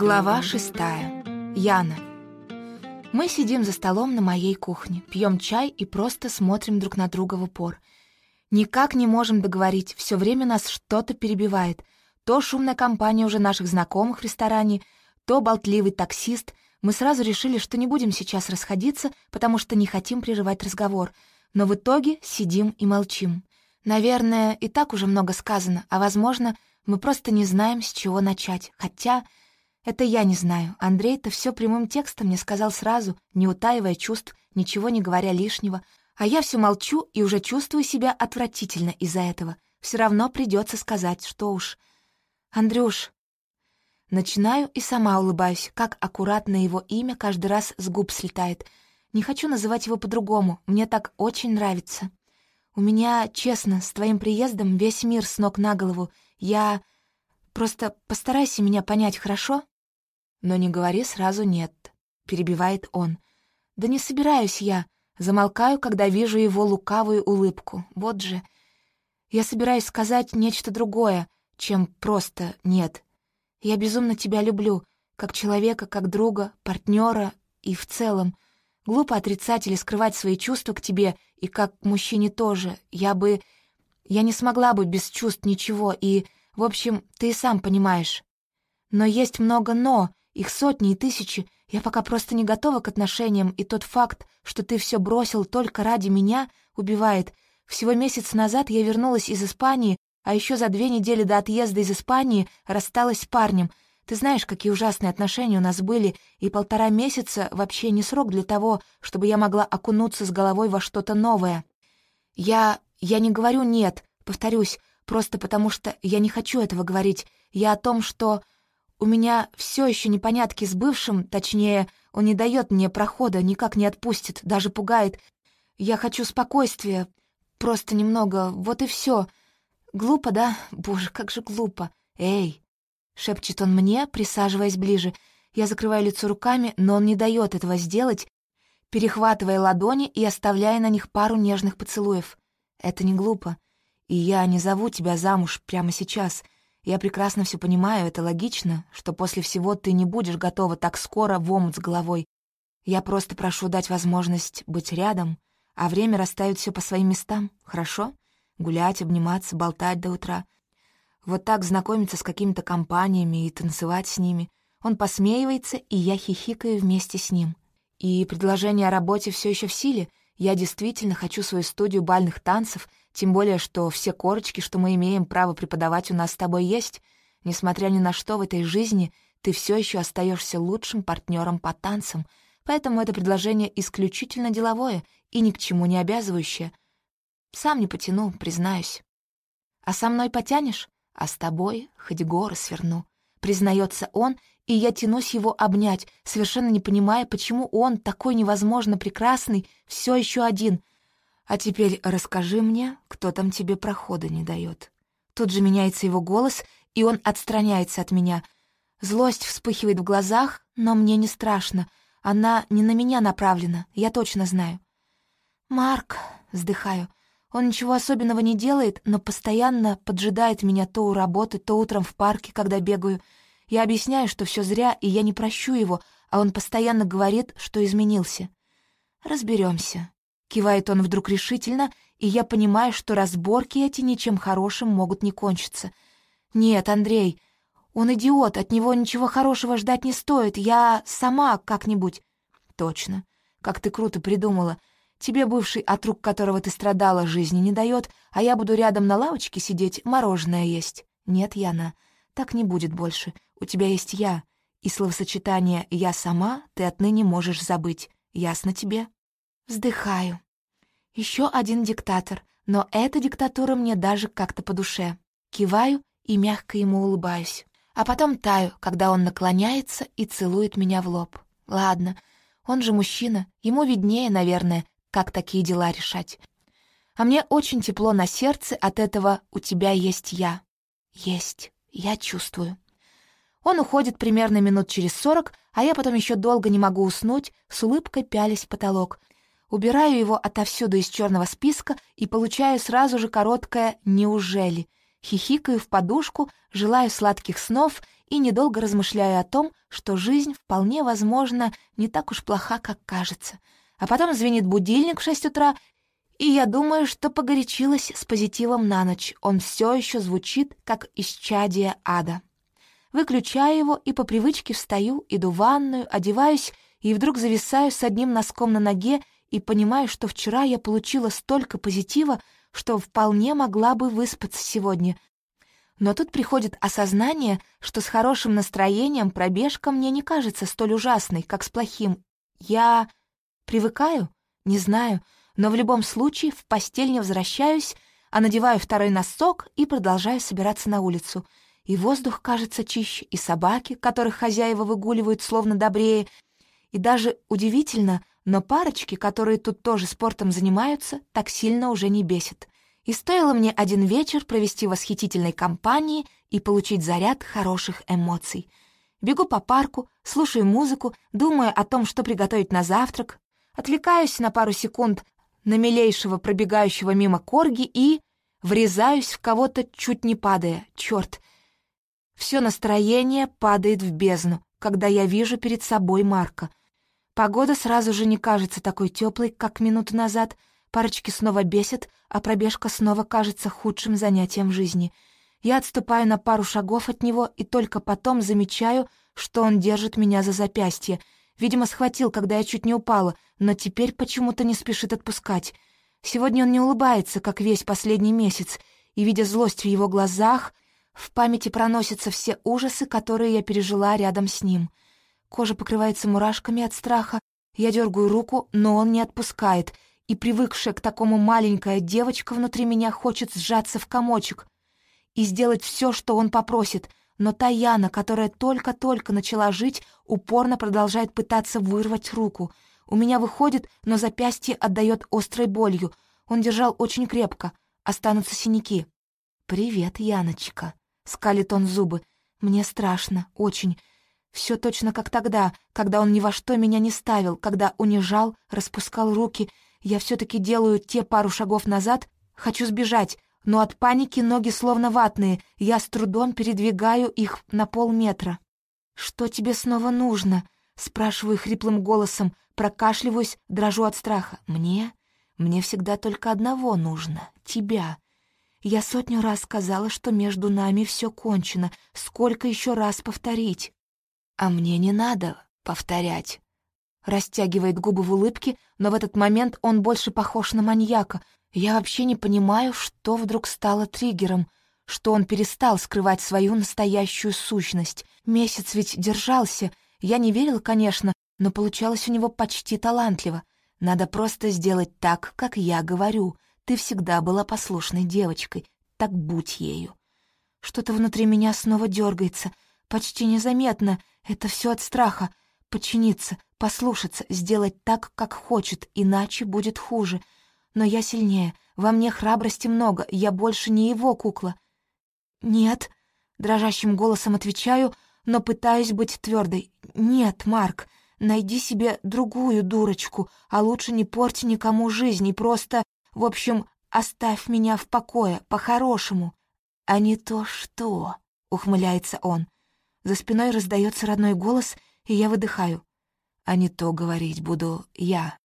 Глава шестая. Яна. Мы сидим за столом на моей кухне, пьем чай и просто смотрим друг на друга в упор. Никак не можем договорить, все время нас что-то перебивает. То шумная компания уже наших знакомых в ресторане, то болтливый таксист. Мы сразу решили, что не будем сейчас расходиться, потому что не хотим прерывать разговор. Но в итоге сидим и молчим. Наверное, и так уже много сказано, а, возможно, мы просто не знаем, с чего начать. Хотя это я не знаю. Андрей-то все прямым текстом мне сказал сразу, не утаивая чувств, ничего не говоря лишнего. А я все молчу и уже чувствую себя отвратительно из-за этого. Все равно придется сказать, что уж. Андрюш. Начинаю и сама улыбаюсь, как аккуратно его имя каждый раз с губ слетает. Не хочу называть его по-другому, мне так очень нравится. У меня, честно, с твоим приездом весь мир с ног на голову. Я... Просто постарайся меня понять, хорошо? Но не говори сразу «нет», — перебивает он. Да не собираюсь я. Замолкаю, когда вижу его лукавую улыбку. Вот же. Я собираюсь сказать нечто другое, чем просто «нет». Я безумно тебя люблю, как человека, как друга, партнера и в целом. Глупо отрицать или скрывать свои чувства к тебе, и как к мужчине тоже. Я бы... Я не смогла бы без чувств ничего, и... В общем, ты и сам понимаешь. Но есть много «но», их сотни и тысячи. Я пока просто не готова к отношениям, и тот факт, что ты все бросил только ради меня, убивает. Всего месяц назад я вернулась из Испании, а еще за две недели до отъезда из Испании рассталась с парнем. Ты знаешь, какие ужасные отношения у нас были, и полтора месяца вообще не срок для того, чтобы я могла окунуться с головой во что-то новое. Я... я не говорю «нет», повторюсь, просто потому что я не хочу этого говорить. Я о том, что... У меня все еще непонятки с бывшим, точнее, он не дает мне прохода, никак не отпустит, даже пугает. Я хочу спокойствия, просто немного, вот и все. Глупо, да? Боже, как же глупо. Эй! Шепчет он мне, присаживаясь ближе. Я закрываю лицо руками, но он не дает этого сделать, перехватывая ладони и оставляя на них пару нежных поцелуев. Это не глупо. И я не зову тебя замуж прямо сейчас — я прекрасно все понимаю, это логично, что после всего ты не будешь готова так скоро в омут с головой. Я просто прошу дать возможность быть рядом, а время расставить все по своим местам, хорошо? Гулять, обниматься, болтать до утра. Вот так знакомиться с какими-то компаниями и танцевать с ними. Он посмеивается, и я хихикаю вместе с ним. И предложение о работе все еще в силе. Я действительно хочу свою студию бальных танцев тем более, что все корочки, что мы имеем право преподавать, у нас с тобой есть. Несмотря ни на что в этой жизни, ты все еще остаешься лучшим партнером по танцам, поэтому это предложение исключительно деловое и ни к чему не обязывающее. Сам не потяну, признаюсь. А со мной потянешь? А с тобой хоть горы сверну. Признается он, и я тянусь его обнять, совершенно не понимая, почему он, такой невозможно прекрасный, все еще один — а теперь расскажи мне, кто там тебе прохода не дает. Тут же меняется его голос, и он отстраняется от меня. Злость вспыхивает в глазах, но мне не страшно. Она не на меня направлена, я точно знаю. «Марк», — вздыхаю, — он ничего особенного не делает, но постоянно поджидает меня то у работы, то утром в парке, когда бегаю. Я объясняю, что все зря, и я не прощу его, а он постоянно говорит, что изменился. Разберемся. Кивает он вдруг решительно, и я понимаю, что разборки эти ничем хорошим могут не кончиться. «Нет, Андрей, он идиот, от него ничего хорошего ждать не стоит, я сама как-нибудь». «Точно. Как ты круто придумала. Тебе бывший, от рук которого ты страдала, жизни не дает, а я буду рядом на лавочке сидеть, мороженое есть». «Нет, Яна, так не будет больше. У тебя есть я, и словосочетание «я сама» ты отныне можешь забыть. Ясно тебе?» Вздыхаю. Еще один диктатор, но эта диктатура мне даже как-то по душе. Киваю и мягко ему улыбаюсь. А потом таю, когда он наклоняется и целует меня в лоб. Ладно, он же мужчина, ему виднее, наверное, как такие дела решать. А мне очень тепло на сердце от этого «у тебя есть я». Есть, я чувствую. Он уходит примерно минут через сорок, а я потом еще долго не могу уснуть, с улыбкой пялись в потолок, Убираю его отовсюду из черного списка и получаю сразу же короткое «неужели?». хихикаю в подушку, желаю сладких снов и недолго размышляю о том, что жизнь вполне возможно не так уж плоха, как кажется. А потом звенит будильник в шесть утра, и я думаю, что погорячилась с позитивом на ночь. Он все еще звучит, как исчадие ада. Выключаю его и по привычке встаю, иду в ванную, одеваюсь и вдруг зависаю с одним носком на ноге и понимаю, что вчера я получила столько позитива, что вполне могла бы выспаться сегодня. Но тут приходит осознание, что с хорошим настроением пробежка мне не кажется столь ужасной, как с плохим. Я привыкаю? Не знаю но в любом случае в постель не возвращаюсь, а надеваю второй носок и продолжаю собираться на улицу. И воздух кажется чище, и собаки, которых хозяева выгуливают словно добрее, и даже удивительно, но парочки, которые тут тоже спортом занимаются, так сильно уже не бесит. И стоило мне один вечер провести в восхитительной компании и получить заряд хороших эмоций. Бегу по парку, слушаю музыку, думаю о том, что приготовить на завтрак, отвлекаюсь на пару секунд на милейшего пробегающего мимо корги и... Врезаюсь в кого-то, чуть не падая. Черт! Все настроение падает в бездну, когда я вижу перед собой Марка. Погода сразу же не кажется такой теплой, как минуту назад. Парочки снова бесят, а пробежка снова кажется худшим занятием в жизни. Я отступаю на пару шагов от него и только потом замечаю, что он держит меня за запястье — Видимо, схватил, когда я чуть не упала, но теперь почему-то не спешит отпускать. Сегодня он не улыбается, как весь последний месяц, и, видя злость в его глазах, в памяти проносятся все ужасы, которые я пережила рядом с ним. Кожа покрывается мурашками от страха, я дергаю руку, но он не отпускает, и привыкшая к такому маленькая девочка внутри меня хочет сжаться в комочек и сделать все, что он попросит, но Таяна, которая только-только начала жить, упорно продолжает пытаться вырвать руку. У меня выходит, но запястье отдает острой болью. Он держал очень крепко. Останутся синяки. «Привет, Яночка», — скалит он зубы. «Мне страшно, очень. Все точно как тогда, когда он ни во что меня не ставил, когда унижал, распускал руки. Я все-таки делаю те пару шагов назад, хочу сбежать, но от паники ноги словно ватные, я с трудом передвигаю их на полметра. «Что тебе снова нужно?» — спрашиваю хриплым голосом, прокашливаюсь, дрожу от страха. «Мне? Мне всегда только одного нужно — тебя. Я сотню раз сказала, что между нами все кончено. Сколько еще раз повторить?» «А мне не надо повторять». Растягивает губы в улыбке, но в этот момент он больше похож на маньяка, я вообще не понимаю, что вдруг стало триггером, что он перестал скрывать свою настоящую сущность. Месяц ведь держался. Я не верила, конечно, но получалось у него почти талантливо. Надо просто сделать так, как я говорю. Ты всегда была послушной девочкой, так будь ею. Что-то внутри меня снова дергается, почти незаметно. Это все от страха. Подчиниться, послушаться, сделать так, как хочет, иначе будет хуже — но я сильнее, во мне храбрости много, я больше не его кукла. «Нет», — дрожащим голосом отвечаю, но пытаюсь быть твердой. «Нет, Марк, найди себе другую дурочку, а лучше не порти никому жизнь и просто, в общем, оставь меня в покое, по-хорошему». «А не то что», — ухмыляется он. За спиной раздается родной голос, и я выдыхаю. «А не то говорить буду я».